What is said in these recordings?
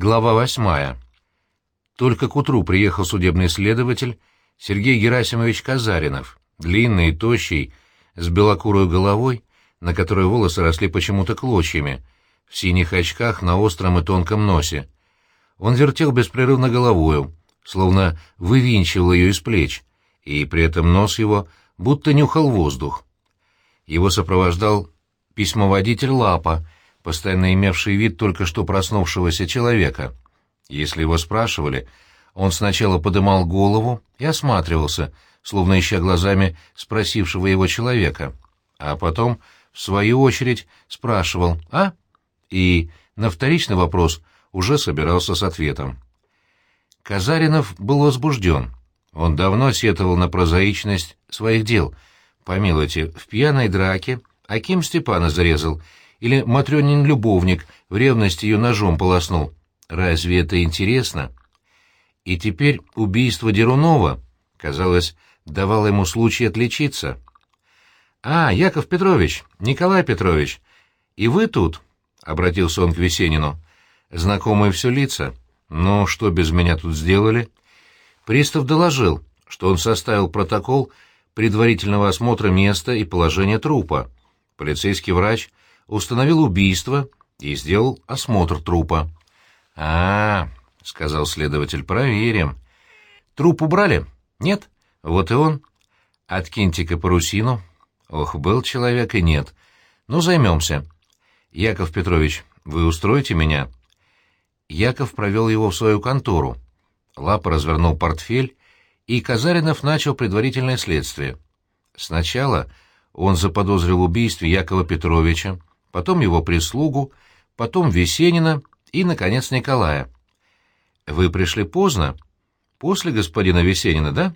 Глава восьмая. Только к утру приехал судебный следователь Сергей Герасимович Казаринов, длинный и тощий, с белокурой головой, на которой волосы росли почему-то клочьями, в синих очках на остром и тонком носе. Он вертел беспрерывно головою, словно вывинчивал ее из плеч, и при этом нос его будто нюхал воздух. Его сопровождал письмоводитель Лапа — постоянно имевший вид только что проснувшегося человека. Если его спрашивали, он сначала подымал голову и осматривался, словно ища глазами спросившего его человека, а потом, в свою очередь, спрашивал «А?» и на вторичный вопрос уже собирался с ответом. Казаринов был возбужден. Он давно сетовал на прозаичность своих дел. Помилуйте, в пьяной драке Аким Степана зарезал — или Матрёнин любовник в ревности ее ножом полоснул. Разве это интересно? И теперь убийство Дерунова, казалось, давало ему случай отличиться. «А, Яков Петрович, Николай Петрович, и вы тут?» — обратился он к Весенину. «Знакомые все лица. Но что без меня тут сделали?» Пристав доложил, что он составил протокол предварительного осмотра места и положения трупа. Полицейский врач установил убийство и сделал осмотр трупа. «А, — сказал следователь, — проверим. Труп убрали? Нет? Вот и он. Откиньте-ка парусину. Ох, был человек и нет. Ну, займемся. Яков Петрович, вы устроите меня?» Яков провел его в свою контору. Лапа развернул портфель, и Казаринов начал предварительное следствие. Сначала он заподозрил убийстве Якова Петровича, потом его прислугу, потом Весенина и, наконец, Николая. «Вы пришли поздно? После господина Весенина, да?»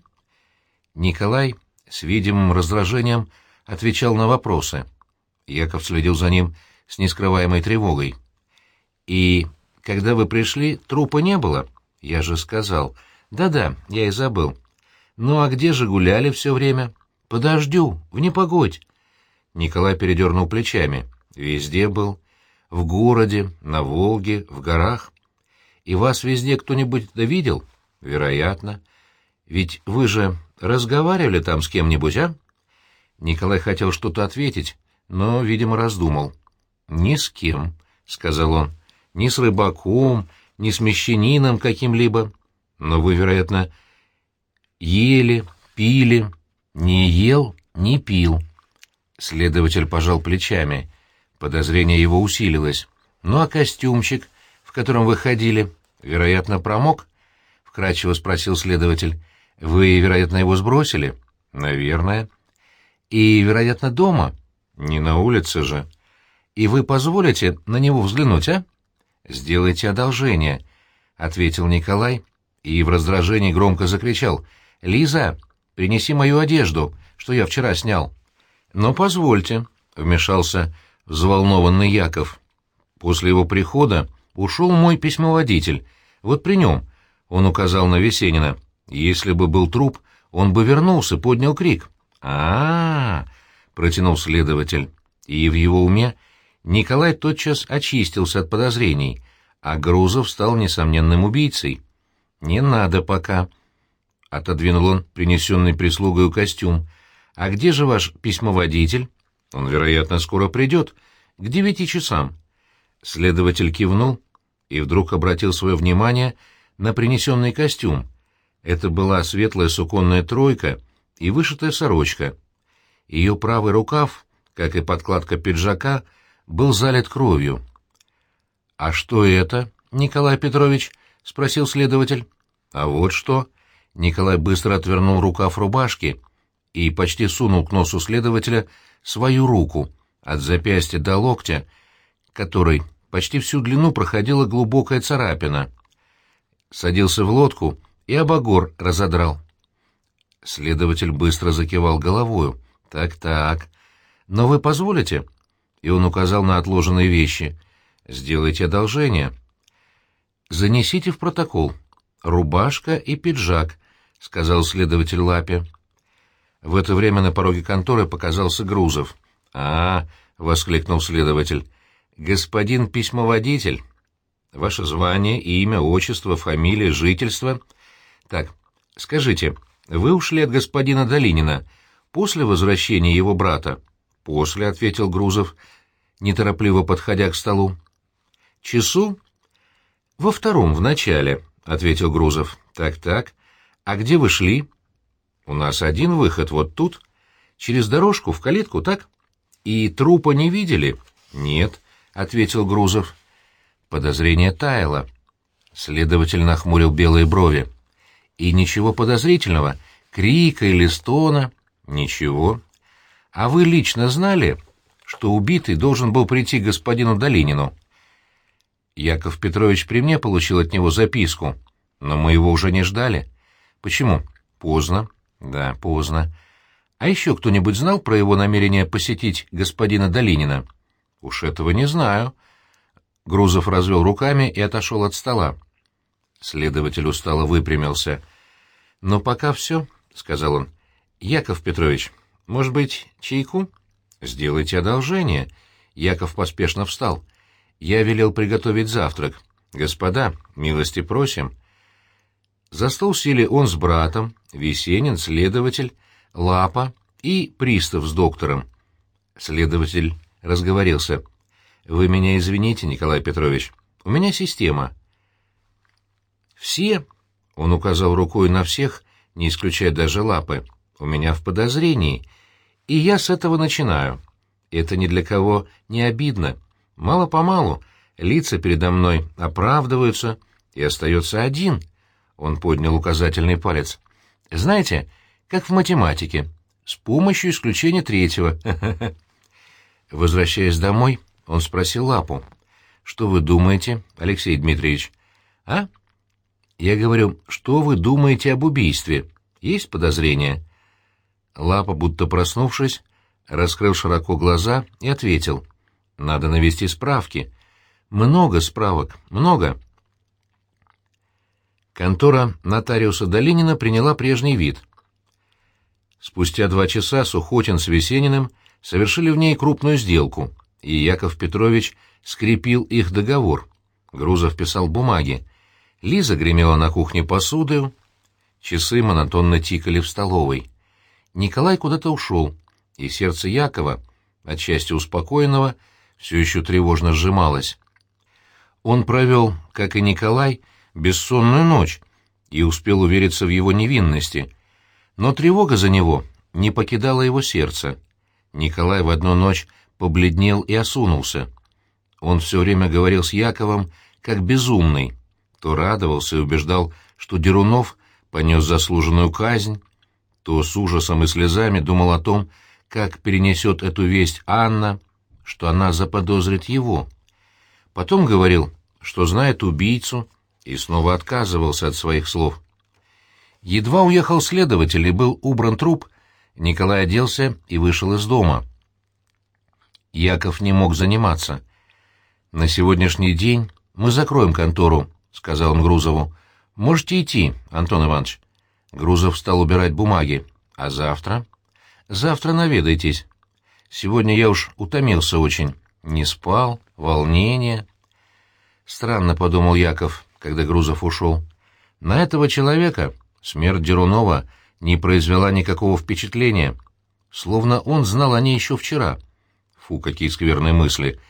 Николай с видимым раздражением отвечал на вопросы. Яков следил за ним с нескрываемой тревогой. «И когда вы пришли, трупа не было?» «Я же сказал. Да-да, я и забыл. Ну а где же гуляли все время?» «Подождю, в непогодь». Николай передернул плечами. Везде был. В городе, на Волге, в горах. И вас везде кто-нибудь видел? Вероятно. Ведь вы же разговаривали там с кем-нибудь, а? Николай хотел что-то ответить, но, видимо, раздумал. «Ни с кем», — сказал он. «Ни с рыбаком, ни с мещанином каким-либо. Но вы, вероятно, ели, пили. Не ел, не пил». Следователь пожал плечами. Подозрение его усилилось. «Ну а костюмчик, в котором вы ходили, вероятно, промок?» — вкратчиво спросил следователь. «Вы, вероятно, его сбросили?» «Наверное». «И, вероятно, дома?» «Не на улице же». «И вы позволите на него взглянуть, а?» «Сделайте одолжение», — ответил Николай и в раздражении громко закричал. «Лиза, принеси мою одежду, что я вчера снял». «Но позвольте», — вмешался взволнованный Яков. После его прихода ушел мой письмоводитель. Вот при нем, он указал на Весенина. Если бы был труп, он бы вернулся, поднял крик. а, -а, -а протянул следователь. И в его уме Николай тотчас очистился от подозрений, а Грузов стал несомненным убийцей. «Не надо пока», — отодвинул он принесенный прислугою костюм. «А где же ваш письмоводитель?» Он, вероятно, скоро придет. К девяти часам. Следователь кивнул и вдруг обратил свое внимание на принесенный костюм. Это была светлая суконная тройка и вышитая сорочка. Ее правый рукав, как и подкладка пиджака, был залит кровью. «А что это, Николай Петрович?» — спросил следователь. «А вот что». Николай быстро отвернул рукав рубашки и почти сунул к носу следователя свою руку, от запястья до локтя, которой почти всю длину проходила глубокая царапина. Садился в лодку и обогор разодрал. Следователь быстро закивал головою. «Так-так. Но вы позволите?» И он указал на отложенные вещи. «Сделайте одолжение». «Занесите в протокол. Рубашка и пиджак», — сказал следователь Лапе. В это время на пороге конторы показался Грузов. «А, — воскликнул следователь, — господин письмоводитель». ваше звание, имя, отчество, фамилия, жительство. Так, скажите, вы ушли от господина Долинина после возвращения его брата? После, — ответил Грузов, неторопливо подходя к столу. Часу? Во втором, в начале, — ответил Грузов. Так-так. А где вы шли? У нас один выход, вот тут. Через дорожку в калитку, так? И трупа не видели? Нет, — ответил Грузов. Подозрение таяло. Следователь нахмурил белые брови. И ничего подозрительного, крика или стона, ничего. А вы лично знали, что убитый должен был прийти к господину Долинину? Яков Петрович при мне получил от него записку, но мы его уже не ждали. Почему? Поздно. Да, поздно. А еще кто-нибудь знал про его намерение посетить господина Долинина? Уж этого не знаю. Грузов развел руками и отошел от стола. Следователь устало выпрямился. «Но пока все», — сказал он. «Яков Петрович, может быть, чайку?» «Сделайте одолжение». Яков поспешно встал. «Я велел приготовить завтрак. Господа, милости просим». За стол сели он с братом, Весенин, следователь, Лапа и пристав с доктором. Следователь разговорился. «Вы меня извините, Николай Петрович, у меня система». «Все», — он указал рукой на всех, не исключая даже Лапы, — «у меня в подозрении, и я с этого начинаю. Это ни для кого не обидно. Мало-помалу лица передо мной оправдываются, и остается один». Он поднял указательный палец. «Знаете, как в математике, с помощью исключения третьего». Возвращаясь домой, он спросил Лапу. «Что вы думаете, Алексей Дмитриевич?» «А?» «Я говорю, что вы думаете об убийстве? Есть подозрения?» Лапа, будто проснувшись, раскрыл широко глаза и ответил. «Надо навести справки. Много справок, много». Контора нотариуса Долинина приняла прежний вид. Спустя два часа Сухотин с Весениным совершили в ней крупную сделку, и Яков Петрович скрепил их договор. Грузов писал бумаги. Лиза гремела на кухне посудою, часы монотонно тикали в столовой. Николай куда-то ушел, и сердце Якова, отчасти успокоенного, все еще тревожно сжималось. Он провел, как и Николай, бессонную ночь и успел увериться в его невинности, но тревога за него не покидала его сердце. Николай в одну ночь побледнел и осунулся. Он все время говорил с Яковом как безумный, то радовался и убеждал, что Дерунов понес заслуженную казнь, то с ужасом и слезами думал о том, как перенесет эту весть Анна, что она заподозрит его. Потом говорил, что знает убийцу, и снова отказывался от своих слов. Едва уехал следователь и был убран труп, Николай оделся и вышел из дома. Яков не мог заниматься. «На сегодняшний день мы закроем контору», — сказал он Грузову. «Можете идти, Антон Иванович». Грузов стал убирать бумаги. «А завтра?» «Завтра наведайтесь. Сегодня я уж утомился очень. Не спал, волнение». «Странно», — подумал Яков, когда Грузов ушел. «На этого человека смерть Дерунова не произвела никакого впечатления, словно он знал о ней еще вчера». Фу, какие скверные мысли.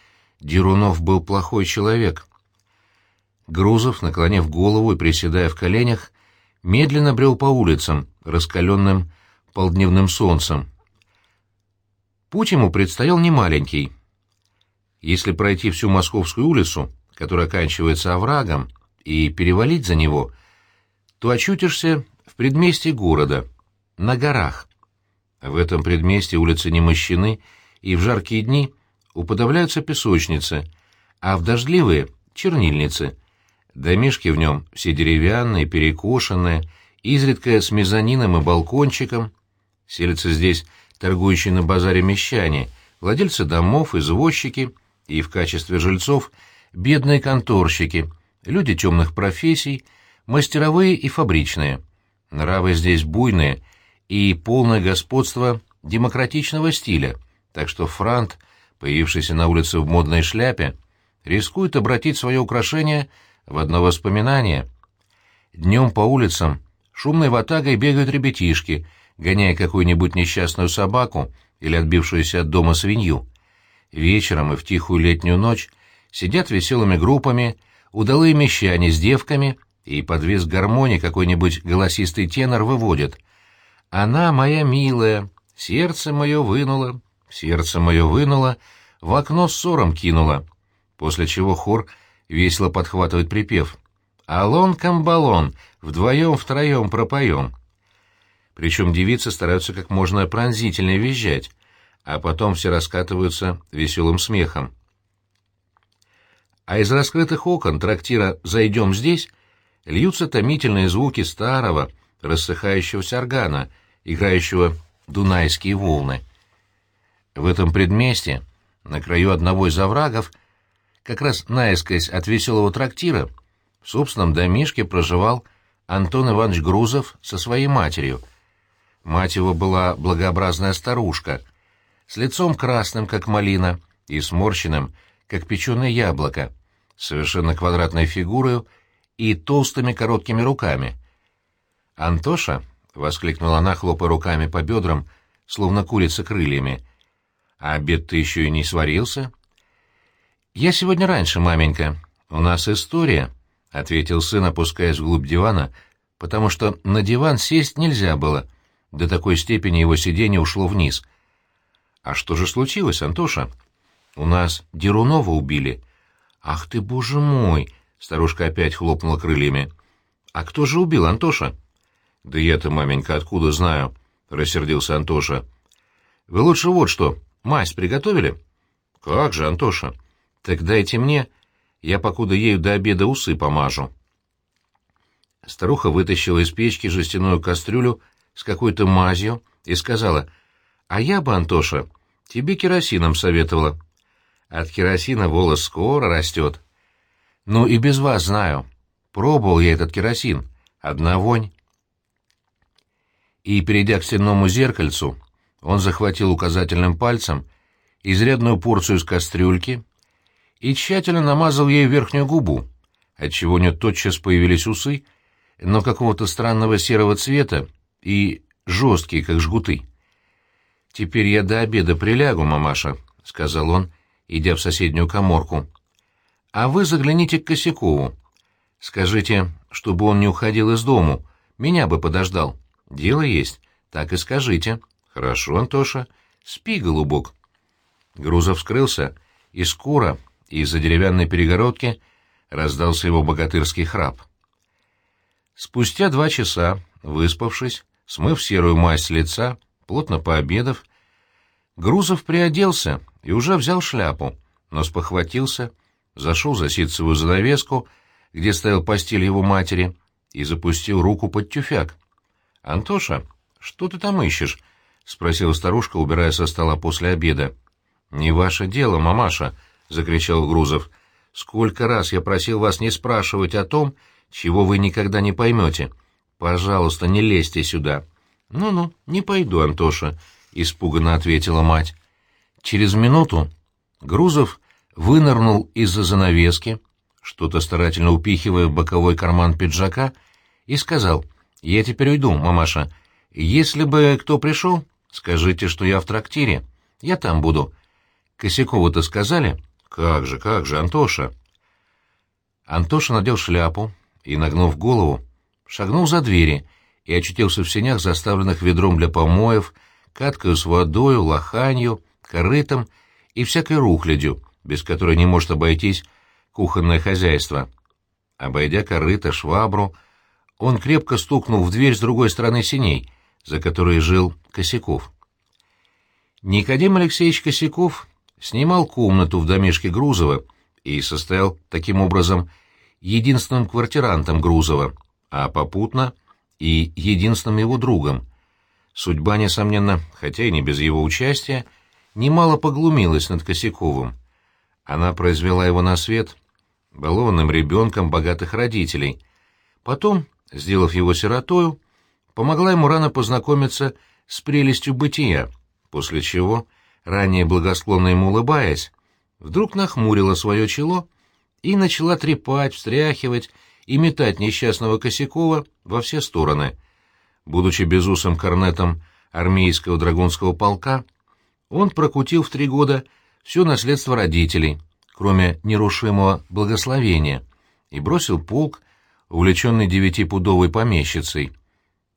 Дерунов был плохой человек. Грузов, наклонив голову и приседая в коленях, медленно брел по улицам, раскаленным полдневным солнцем. Путь ему предстоял немаленький. Если пройти всю Московскую улицу, которая оканчивается оврагом, и перевалить за него, то очутишься в предместье города, на горах. В этом предместье улицы не мощены, и в жаркие дни уподобляются песочнице, а в дождливые — чернильницы. Домишки в нем все деревянные, перекошенные, изредка с мезонином и балкончиком. Селятся здесь торгующие на базаре мещане, владельцы домов, извозчики и в качестве жильцов бедные конторщики, люди темных профессий, мастеровые и фабричные. Нравы здесь буйные и полное господство демократичного стиля — так что Франт, появившийся на улице в модной шляпе, рискует обратить свое украшение в одно воспоминание. Днем по улицам шумной ватагой бегают ребятишки, гоняя какую-нибудь несчастную собаку или отбившуюся от дома свинью. Вечером и в тихую летнюю ночь сидят веселыми группами удалые мещане с девками, и под визг гармонии какой-нибудь голосистый тенор выводит «Она моя милая, сердце мое вынула, сердце мое вынула, в окно ссором кинула», после чего хор весело подхватывает припев «Алон-камбалон, вдвоем-втроем пропоем». Причем девицы стараются как можно пронзительнее визжать, а потом все раскатываются веселым смехом. А из раскрытых окон трактира «Зайдем здесь» льются томительные звуки старого, рассыхающегося органа, играющего дунайские волны. В этом предместе, на краю одного из оврагов, как раз наискось от веселого трактира, в собственном домишке проживал Антон Иванович Грузов со своей матерью. Мать его была благообразная старушка, с лицом красным, как малина, и сморщенным, как печеное яблоко, совершенно квадратной фигурой и толстыми короткими руками. «Антоша!» — воскликнула она, хлопая руками по бедрам, словно курица крыльями. «А обед ты еще и не сварился?» «Я сегодня раньше, маменька. У нас история», — ответил сын, опускаясь вглубь дивана, потому что на диван сесть нельзя было. До такой степени его сиденье ушло вниз. «А что же случилось, Антоша?» «У нас Дерунова убили». «Ах ты, боже мой!» — старушка опять хлопнула крыльями. «А кто же убил, Антоша?» «Да я-то, маменька, откуда знаю?» — рассердился Антоша. «Вы лучше вот что, мазь приготовили?» «Как же, Антоша?» «Так дайте мне, я покуда ею до обеда усы помажу». Старуха вытащила из печки жестяную кастрюлю с какой-то мазью и сказала, «А я бы, Антоша, тебе керосином советовала». От керосина волос скоро растет. Ну и без вас знаю. Пробовал я этот керосин. Одна вонь. И, перейдя к стенному зеркальцу, он захватил указательным пальцем изрядную порцию из кастрюльки и тщательно намазал ей верхнюю губу, отчего у нее тотчас появились усы, но какого-то странного серого цвета и жесткие, как жгуты. «Теперь я до обеда прилягу, мамаша», — сказал он, — идя в соседнюю коморку. «А вы загляните к Косякову. Скажите, чтобы он не уходил из дому, меня бы подождал. Дело есть, так и скажите». «Хорошо, Антоша. Спи, голубок». Грузов скрылся, и скоро из-за деревянной перегородки раздался его богатырский храп. Спустя два часа, выспавшись, смыв серую мазь с лица, плотно пообедав, Грузов приоделся и уже взял шляпу, но спохватился, зашел за ситцевую занавеску, где стоял постель его матери, и запустил руку под тюфяк. — Антоша, что ты там ищешь? — спросила старушка, убирая со стола после обеда. — Не ваше дело, мамаша, — закричал Грузов. — Сколько раз я просил вас не спрашивать о том, чего вы никогда не поймете. Пожалуйста, не лезьте сюда. Ну — Ну-ну, не пойду, Антоша, — испуганно ответила мать. Через минуту Грузов вынырнул из-за занавески, что-то старательно упихивая в боковой карман пиджака, и сказал, «Я теперь уйду, мамаша. Если бы кто пришел, скажите, что я в трактире. Я там буду». «Косякову-то сказали?» «Как же, как же, Антоша!» Антоша надел шляпу и, нагнув голову, шагнул за двери и очутился в сенях, заставленных ведром для помоев, каткою с водою, лоханью, корытом и всякой рухлядью, без которой не может обойтись кухонное хозяйство. Обойдя корыто, швабру, он крепко стукнул в дверь с другой стороны синей, за которой жил Косяков. Никодим Алексеевич Косяков снимал комнату в домишке Грузова и состоял таким образом единственным квартирантом Грузова, а попутно и единственным его другом. Судьба, несомненно, хотя и не без его участия, немало поглумилась над Косяковым. Она произвела его на свет балованным ребенком богатых родителей. Потом, сделав его сиротою, помогла ему рано познакомиться с прелестью бытия, после чего, ранее благосклонно ему улыбаясь, вдруг нахмурила свое чело и начала трепать, встряхивать и метать несчастного Косякова во все стороны. Будучи безусым корнетом армейского драгунского полка, он прокутил в три года все наследство родителей, кроме нерушимого благословения, и бросил полк, увлеченный девятипудовой помещицей.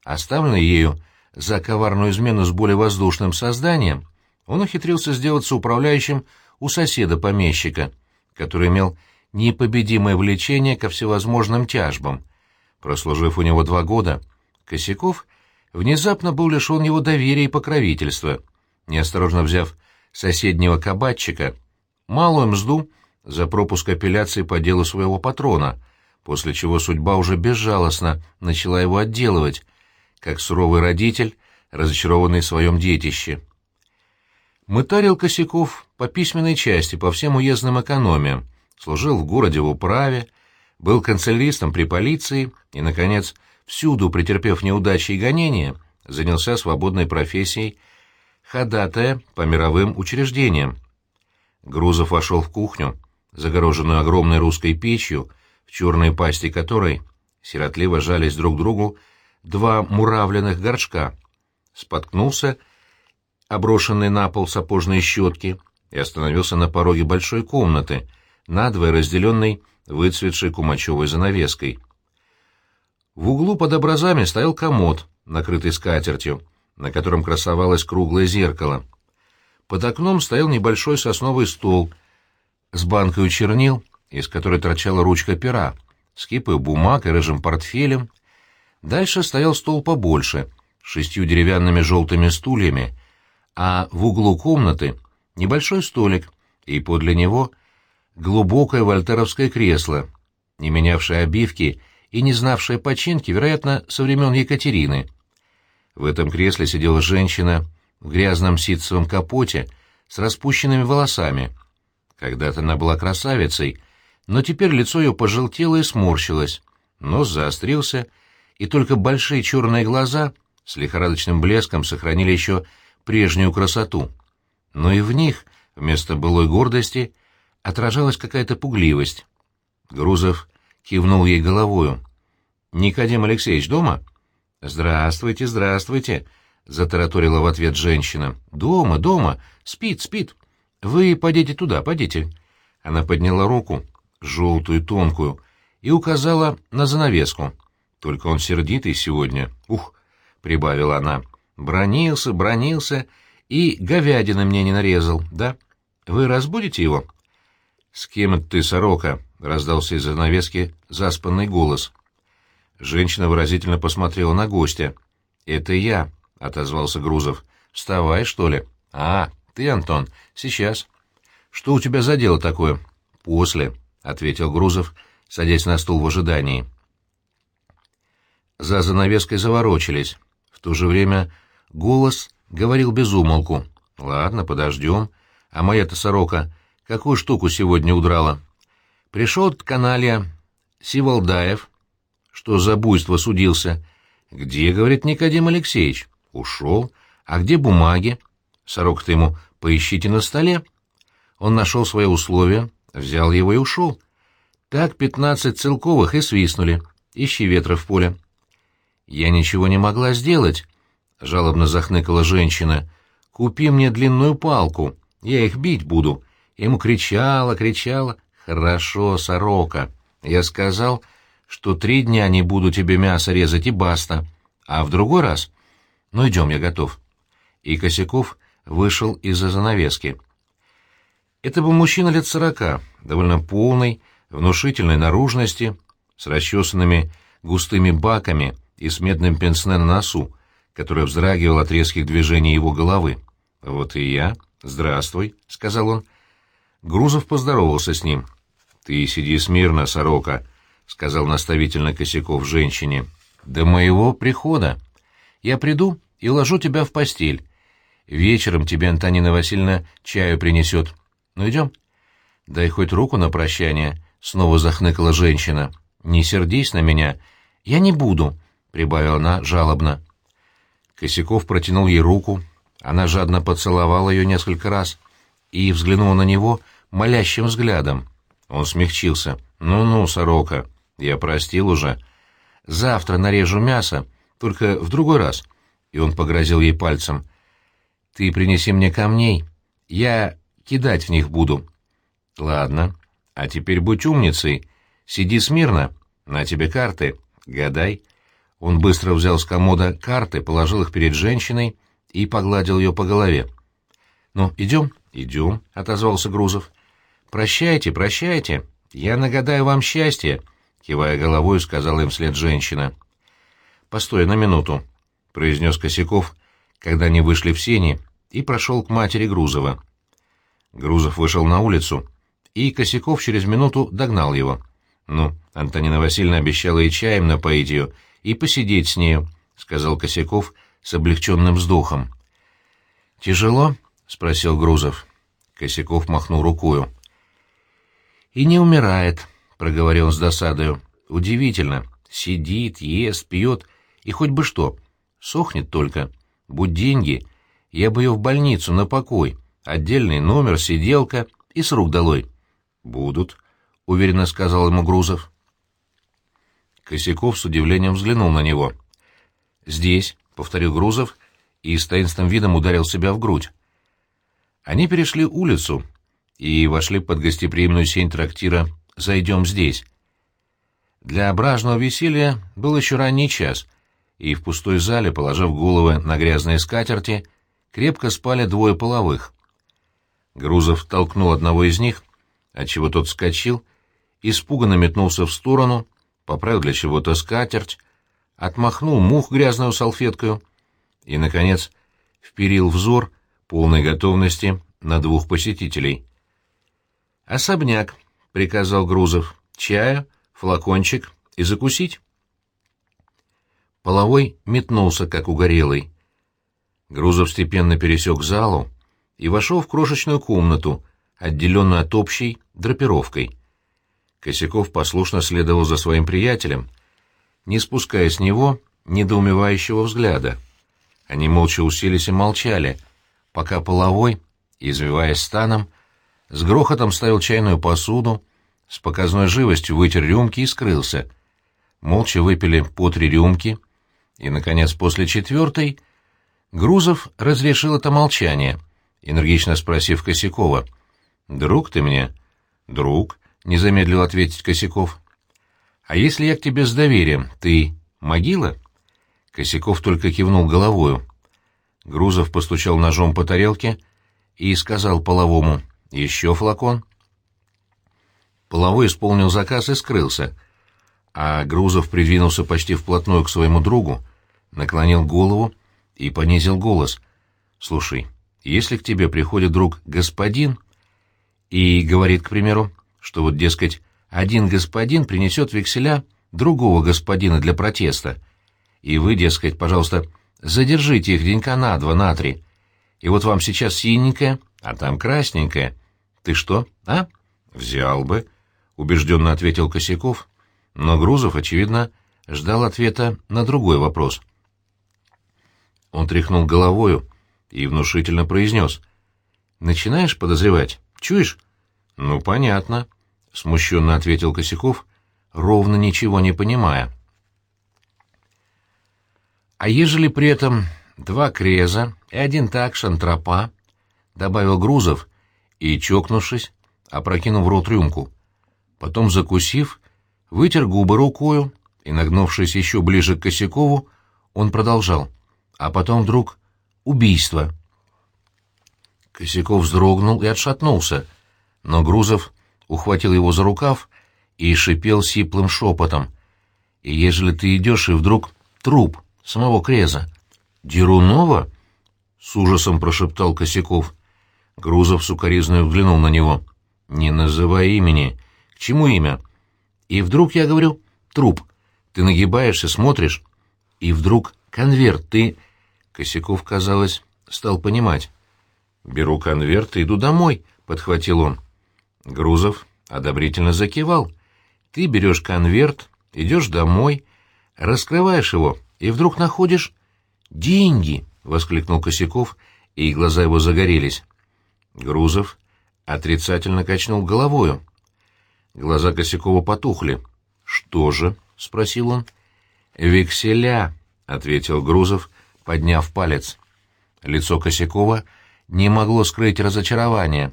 Оставленный ею за коварную измену с более воздушным созданием, он ухитрился сделаться управляющим у соседа-помещика, который имел непобедимое влечение ко всевозможным тяжбам. Прослужив у него два года, Косяков внезапно был лишен его доверия и покровительства, неосторожно взяв соседнего кабачика малую мзду за пропуск апелляции по делу своего патрона, после чего судьба уже безжалостно начала его отделывать, как суровый родитель, разочарованный в своем детище. Мытарил Косяков по письменной части, по всем уездным экономиям, служил в городе в управе, был канцеляристом при полиции и, наконец, всюду, претерпев неудачи и гонения, занялся свободной профессией ходатая по мировым учреждениям. Грузов вошел в кухню, загороженную огромной русской печью, в черной пасти которой сиротливо жались друг другу два муравленных горшка, споткнулся, оброшенный на пол сапожные щетки, и остановился на пороге большой комнаты, надвое разделенной выцветшей кумачевой занавеской. В углу под образами стоял комод, накрытый скатертью, на котором красовалось круглое зеркало. Под окном стоял небольшой сосновый стол с банкой чернил, из которой торчала ручка пера, с кипой бумаг и рыжим портфелем. Дальше стоял стол побольше, с шестью деревянными желтыми стульями, а в углу комнаты небольшой столик, и подле него глубокое вольтеровское кресло, не менявшее обивки и не знавшее починки, вероятно, со времен Екатерины. В этом кресле сидела женщина в грязном ситцевом капоте с распущенными волосами. Когда-то она была красавицей, но теперь лицо ее пожелтело и сморщилось, нос заострился, и только большие черные глаза с лихорадочным блеском сохранили еще прежнюю красоту. Но и в них, вместо былой гордости, отражалась какая-то пугливость. Грузов кивнул ей головою. «Никодим Алексеевич дома?» «Здравствуйте, здравствуйте», — затараторила в ответ женщина. «Дома, дома. Спит, спит. Вы пойдите туда, пойдите». Она подняла руку, желтую, тонкую, и указала на занавеску. «Только он сердитый сегодня. Ух!» — прибавила она. «Бронился, бронился и говядины мне не нарезал, да? Вы разбудите его?» «С кем ты, сорока?» — раздался из занавески заспанный голос. Женщина выразительно посмотрела на гостя. «Это я», — отозвался Грузов. «Вставай, что ли?» «А, ты, Антон, сейчас». «Что у тебя за дело такое?» «После», — ответил Грузов, садясь на стул в ожидании. За занавеской заворочились. В то же время голос говорил без умолку. «Ладно, подождем. А моя-то сорока какую штуку сегодня удрала?» Пришел каналья Сиволдаев, что за буйство судился. «Где, — говорит Никодим Алексеевич?» «Ушел. А где бумаги?» Сорок-то ему «поищите на столе». Он нашел свои условия, взял его и ушел. Так пятнадцать целковых и свистнули. Ищи ветра в поле. «Я ничего не могла сделать», — жалобно захныкала женщина. «Купи мне длинную палку, я их бить буду». Ему кричала, кричала. «Хорошо, сорока». Я сказал, что три дня не буду тебе мясо резать и баста, а в другой раз... Ну, идем, я готов. И Косяков вышел из-за занавески. Это был мужчина лет сорока, довольно полный, внушительной наружности, с расчесанными густыми баками и с медным пенсне на носу, который вздрагивал от резких движений его головы. «Вот и я. Здравствуй», — сказал он. Грузов поздоровался с ним. «Ты сиди смирно, сорока», — сказал наставительно Косяков женщине. «До моего прихода. Я приду и ложу тебя в постель. Вечером тебе Антонина Васильевна чаю принесет. Ну, идем?» «Дай хоть руку на прощание», — снова захныкала женщина. «Не сердись на меня. Я не буду», — прибавила она жалобно. Косяков протянул ей руку. Она жадно поцеловала ее несколько раз и взглянула на него молящим взглядом. Он смягчился. «Ну-ну, сорока, я простил уже. Завтра нарежу мясо, только в другой раз». И он погрозил ей пальцем. «Ты принеси мне камней, я кидать в них буду». «Ладно. А теперь будь умницей. Сиди смирно. На тебе карты. Гадай». Он быстро взял с комода карты, положил их перед женщиной и погладил ее по голове. «Ну, идем?» «Идем», — отозвался Грузов. «Прощайте, прощайте. Я нагадаю вам счастье», — кивая головой, сказала им вслед женщина. «Постой на минуту», — произнес Косяков, когда они вышли в сени, и прошел к матери Грузова. Грузов вышел на улицу, и Косяков через минуту догнал его. «Ну, Антонина Васильевна обещала и чаем напоить ее, и посидеть с нею», — сказал Косяков с облегченным вздохом. «Тяжело?» — спросил Грузов. Косяков махнул рукою. «И не умирает», — проговорил он с досадою. «Удивительно. Сидит, ест, пьет, и хоть бы что. Сохнет только. Будь деньги, я бы ее в больницу на покой. Отдельный номер, сиделка и с рук долой». «Будут», — уверенно сказал ему Грузов. Косяков с удивлением взглянул на него. «Здесь», — повторил Грузов, и с таинственным видом ударил себя в грудь. Они перешли улицу и вошли под гостеприимную сень трактира «Зайдем здесь». Для бражного веселья был еще ранний час, и в пустой зале, положив головы на грязные скатерти, крепко спали двое половых. Грузов толкнул одного из них, отчего тот вскочил, испуганно метнулся в сторону, поправил для чего-то скатерть, отмахнул мух грязную салфеткою и, наконец, вперил взор полной готовности на двух посетителей. «Особняк», — приказал Грузов, — «чая, флакончик и закусить». Половой метнулся, как угорелый. Грузов степенно пересек залу и вошел в крошечную комнату, отделенную от общей драпировкой. Косяков послушно следовал за своим приятелем, не спуская с него недоумевающего взгляда. Они молча уселись и молчали, пока половой, извиваясь станом, с грохотом ставил чайную посуду, с показной живостью вытер рюмки и скрылся. Молча выпили по три рюмки, и, наконец, после четвертой Грузов разрешил это молчание, энергично спросив Косякова. «Друг ты мне?» «Друг», — не замедлил ответить Косяков. «А если я к тебе с доверием, ты могила?» Косяков только кивнул головою. Грузов постучал ножом по тарелке и сказал половому «Еще флакон». Половой исполнил заказ и скрылся, а Грузов придвинулся почти вплотную к своему другу, наклонил голову и понизил голос. «Слушай, если к тебе приходит друг господин и говорит, к примеру, что вот, дескать, один господин принесет векселя другого господина для протеста, и вы, дескать, пожалуйста, задержите их денька на два, на три, и вот вам сейчас синенькая, а там красненькая. Ты что, а? Взял бы, — убежденно ответил Косяков, но Грузов, очевидно, ждал ответа на другой вопрос. Он тряхнул головою и внушительно произнес. «Начинаешь подозревать? Чуешь?» «Ну, понятно», — смущенно ответил Косяков, ровно ничего не понимая. «А ежели при этом два креза и один так шантропа?» — добавил Грузов и, чокнувшись, опрокинул в рот рюмку. Потом, закусив, вытер губы рукою и, нагнувшись еще ближе к Косякову, он продолжал. А потом вдруг убийство. Косяков вздрогнул и отшатнулся, но Грузов ухватил его за рукав и шипел сиплым шепотом. «И ежели ты идешь, и вдруг труп самого Креза...» «Дерунова?» — с ужасом прошептал Косяков. Грузов сукоризно взглянул на него. «Не называй имени. К чему имя?» И вдруг я говорю «труп». Ты нагибаешься, смотришь, и вдруг конверт. Ты... Косяков, казалось, стал понимать. «Беру конверт и иду домой», — подхватил он. Грузов одобрительно закивал. «Ты берешь конверт, идешь домой, раскрываешь его, и вдруг находишь деньги!» — воскликнул Косяков, и глаза его загорелись. Грузов отрицательно качнул головою. Глаза Косякова потухли. «Что же?» — спросил он. «Векселя», — ответил Грузов, подняв палец. Лицо Косякова не могло скрыть разочарование.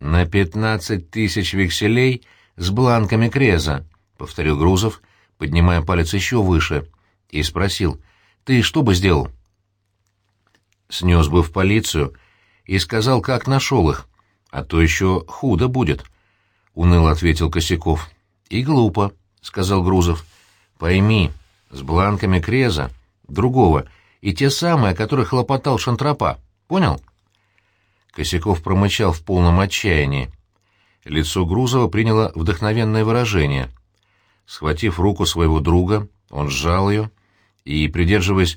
«На пятнадцать тысяч векселей с бланками Креза», — повторил Грузов, поднимая палец еще выше, и спросил, «Ты что бы сделал?» «Снес бы в полицию и сказал, как нашел их, а то еще худо будет», — уныло ответил Косяков. «И глупо», — сказал Грузов. «Пойми, с бланками Креза, другого, и те самые, о которых хлопотал Шантропа. Понял?» Косяков промычал в полном отчаянии. Лицо Грузова приняло вдохновенное выражение. Схватив руку своего друга, он сжал ее и, придерживаясь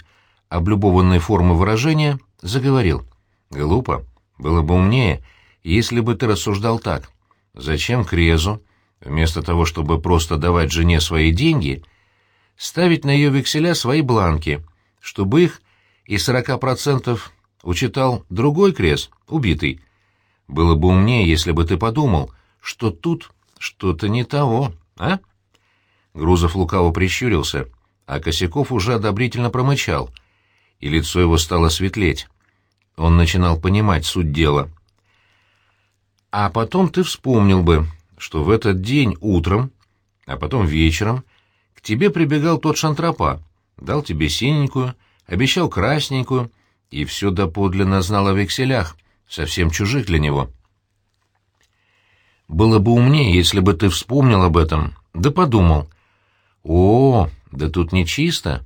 облюбованной формы выражения, заговорил. «Глупо. Было бы умнее, если бы ты рассуждал так. Зачем Крезу, вместо того, чтобы просто давать жене свои деньги, ставить на ее векселя свои бланки, чтобы их и сорока процентов учитал другой Крез, убитый? Было бы умнее, если бы ты подумал, что тут что-то не того, а?» Грузов лукаво прищурился, а Косяков уже одобрительно промычал, и лицо его стало светлеть. Он начинал понимать суть дела. «А потом ты вспомнил бы, что в этот день утром, а потом вечером, к тебе прибегал тот шантропа, дал тебе синенькую, обещал красненькую, и все доподлинно знал о векселях, совсем чужих для него». Было бы умнее, если бы ты вспомнил об этом, да подумал. О, да тут не чисто.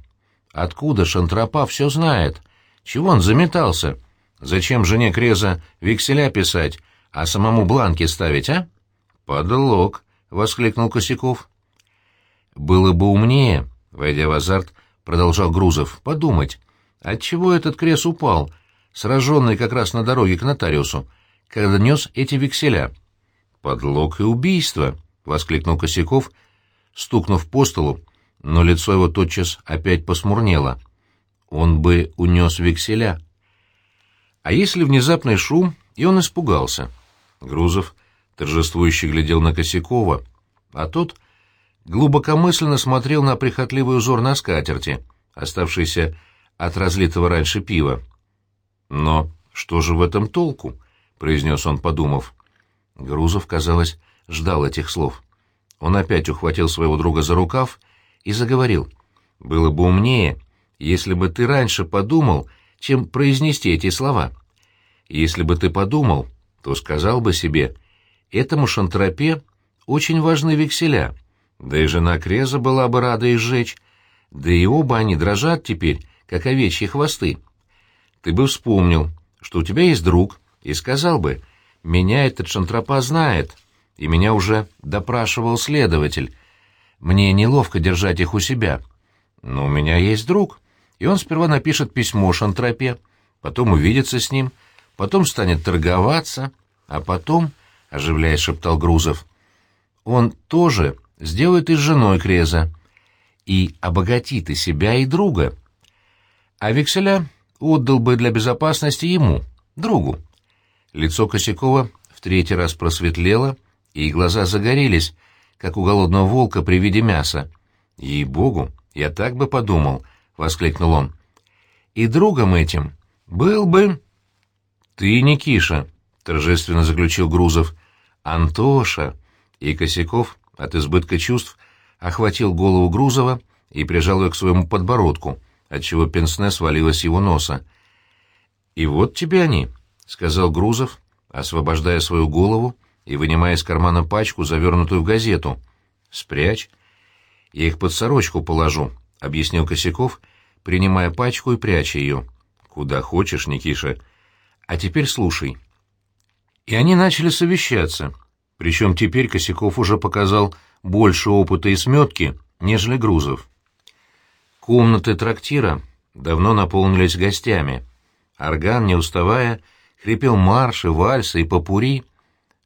Откуда Шантропа все знает? Чего он заметался? Зачем жене Креза векселя писать, а самому бланки ставить, а? Подлог, — воскликнул Косяков. Было бы умнее, — войдя в азарт, продолжал Грузов, — подумать, отчего этот Крез упал, сраженный как раз на дороге к нотариусу, когда нес эти векселя. «Подлог и убийство!» — воскликнул Косяков, стукнув по столу, но лицо его тотчас опять посмурнело. Он бы унес векселя. А если внезапный шум, и он испугался? Грузов торжествующе глядел на Косякова, а тот глубокомысленно смотрел на прихотливый узор на скатерти, оставшийся от разлитого раньше пива. «Но что же в этом толку?» — произнес он, подумав. Грузов, казалось, ждал этих слов. Он опять ухватил своего друга за рукав и заговорил. «Было бы умнее, если бы ты раньше подумал, чем произнести эти слова. Если бы ты подумал, то сказал бы себе, этому шантропе очень важны векселя, да и жена Креза была бы рада их сжечь, да и оба они дрожат теперь, как овечьи хвосты. Ты бы вспомнил, что у тебя есть друг, и сказал бы, меня этот шантропа знает, и меня уже допрашивал следователь. Мне неловко держать их у себя. Но у меня есть друг, и он сперва напишет письмо шантропе, потом увидится с ним, потом станет торговаться, а потом, — оживляясь, шептал Грузов, — он тоже сделает и с женой Креза и обогатит и себя, и друга. А векселя отдал бы для безопасности ему, другу. Лицо Косякова в третий раз просветлело, и глаза загорелись, как у голодного волка при виде мяса. «Ей-богу, я так бы подумал», — воскликнул он. «И другом этим был бы...» «Ты, Никиша», — торжественно заключил Грузов. «Антоша!» И Косяков от избытка чувств охватил голову Грузова и прижал ее к своему подбородку, отчего пенсне свалилось его носа. «И вот тебе они», — сказал Грузов, освобождая свою голову и вынимая из кармана пачку, завернутую в газету. «Спрячь. Я их под сорочку положу», — объяснил Косяков, принимая пачку и пряча ее. «Куда хочешь, Никиша. А теперь слушай». И они начали совещаться. Причем теперь Косяков уже показал больше опыта и сметки, нежели Грузов. Комнаты трактира давно наполнились гостями. Орган, не уставая, хрипел марши, вальсы и попури.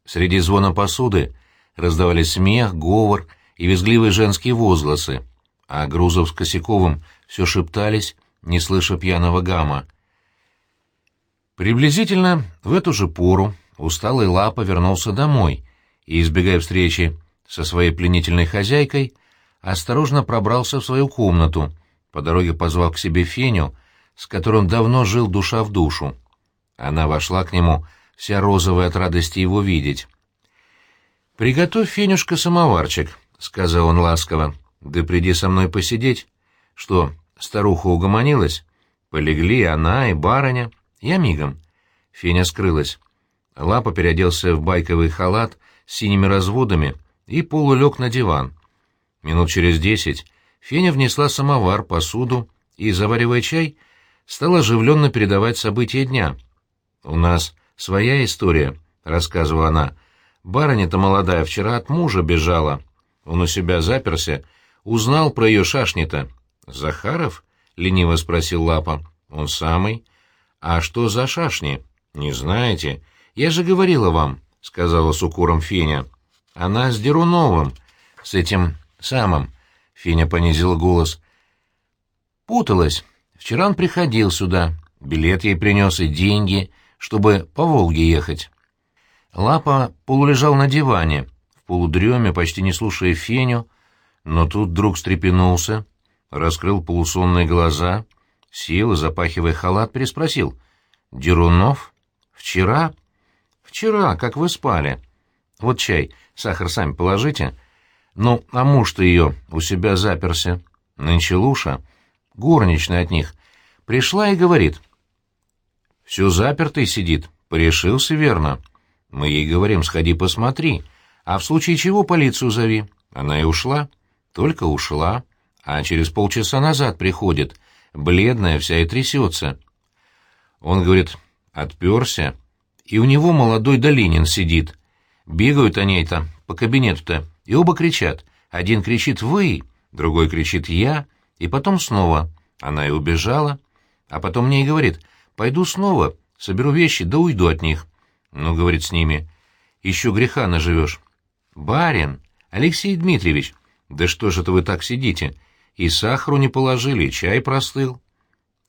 Среди звона посуды раздавались смех, говор и визгливые женские возгласы, а Грузов с Косяковым все шептались, не слыша пьяного гамма. Приблизительно в эту же пору усталый Лапа вернулся домой и, избегая встречи со своей пленительной хозяйкой, осторожно пробрался в свою комнату, по дороге позвал к себе Феню, с которой он давно жил душа в душу. Она вошла к нему, вся розовая от радости его видеть. «Приготовь, Фенюшка, самоварчик», — сказал он ласково. «Да приди со мной посидеть». «Что, старуха угомонилась?» «Полегли она и барыня. Я мигом». Феня скрылась. Лапа переоделся в байковый халат с синими разводами и полулег на диван. Минут через десять Феня внесла самовар, посуду и, заваривая чай, стала оживленно передавать события дня. «У нас своя история», — рассказывала она. «Барыня-то молодая вчера от мужа бежала. Он у себя заперся, узнал про ее шашни-то». «Захаров?» — лениво спросил Лапа. «Он самый». «А что за шашни?» «Не знаете? Я же говорила вам», — сказала с укором Феня. «Она с Деруновым, с этим самым». Феня понизил голос. «Путалась. Вчера он приходил сюда. Билет ей принес и деньги, чтобы по Волге ехать». Лапа полулежал на диване, в полудреме, почти не слушая Феню, но тут вдруг встрепенулся, раскрыл полусонные глаза, сел и, запахивая халат, переспросил. «Дерунов?» «Вчера?» «Вчера, как вы спали. Вот чай, сахар сами положите. Ну, а муж-то ее у себя заперся. Нынче Луша, горничная от них, пришла и говорит. Все запертый сидит, порешился верно. Мы ей говорим, сходи посмотри, а в случае чего полицию зови. Она и ушла, только ушла, а через полчаса назад приходит, бледная вся и трясется. Он говорит, Отперся, и у него молодой Долинин сидит. Бегают они-то по кабинету-то, и оба кричат. Один кричит «вы», другой кричит «я», и потом снова. Она и убежала, а потом мне и говорит «пойду снова, соберу вещи, да уйду от них». Ну, говорит с ними, еще греха наживешь. «Барин, Алексей Дмитриевич, да что же это вы так сидите? И сахару не положили, чай простыл».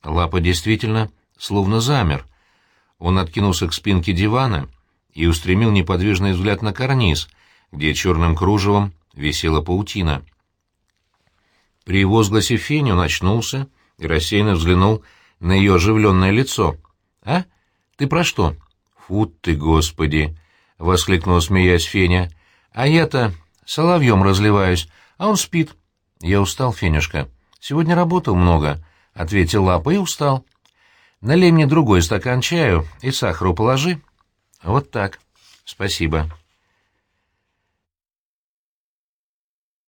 Лапа действительно словно замер — он откинулся к спинке дивана и устремил неподвижный взгляд на карниз, где черным кружевом висела паутина. При возгласе Фени он очнулся и рассеянно взглянул на ее оживленное лицо. «А? Ты про что?» «Фу ты, Господи!» — воскликнула, смеясь Феня. «А я-то соловьем разливаюсь, а он спит». «Я устал, Фенюшка. Сегодня работал много», — ответил Лапа и устал. Налей мне другой стакан чаю и сахару положи. Вот так. Спасибо.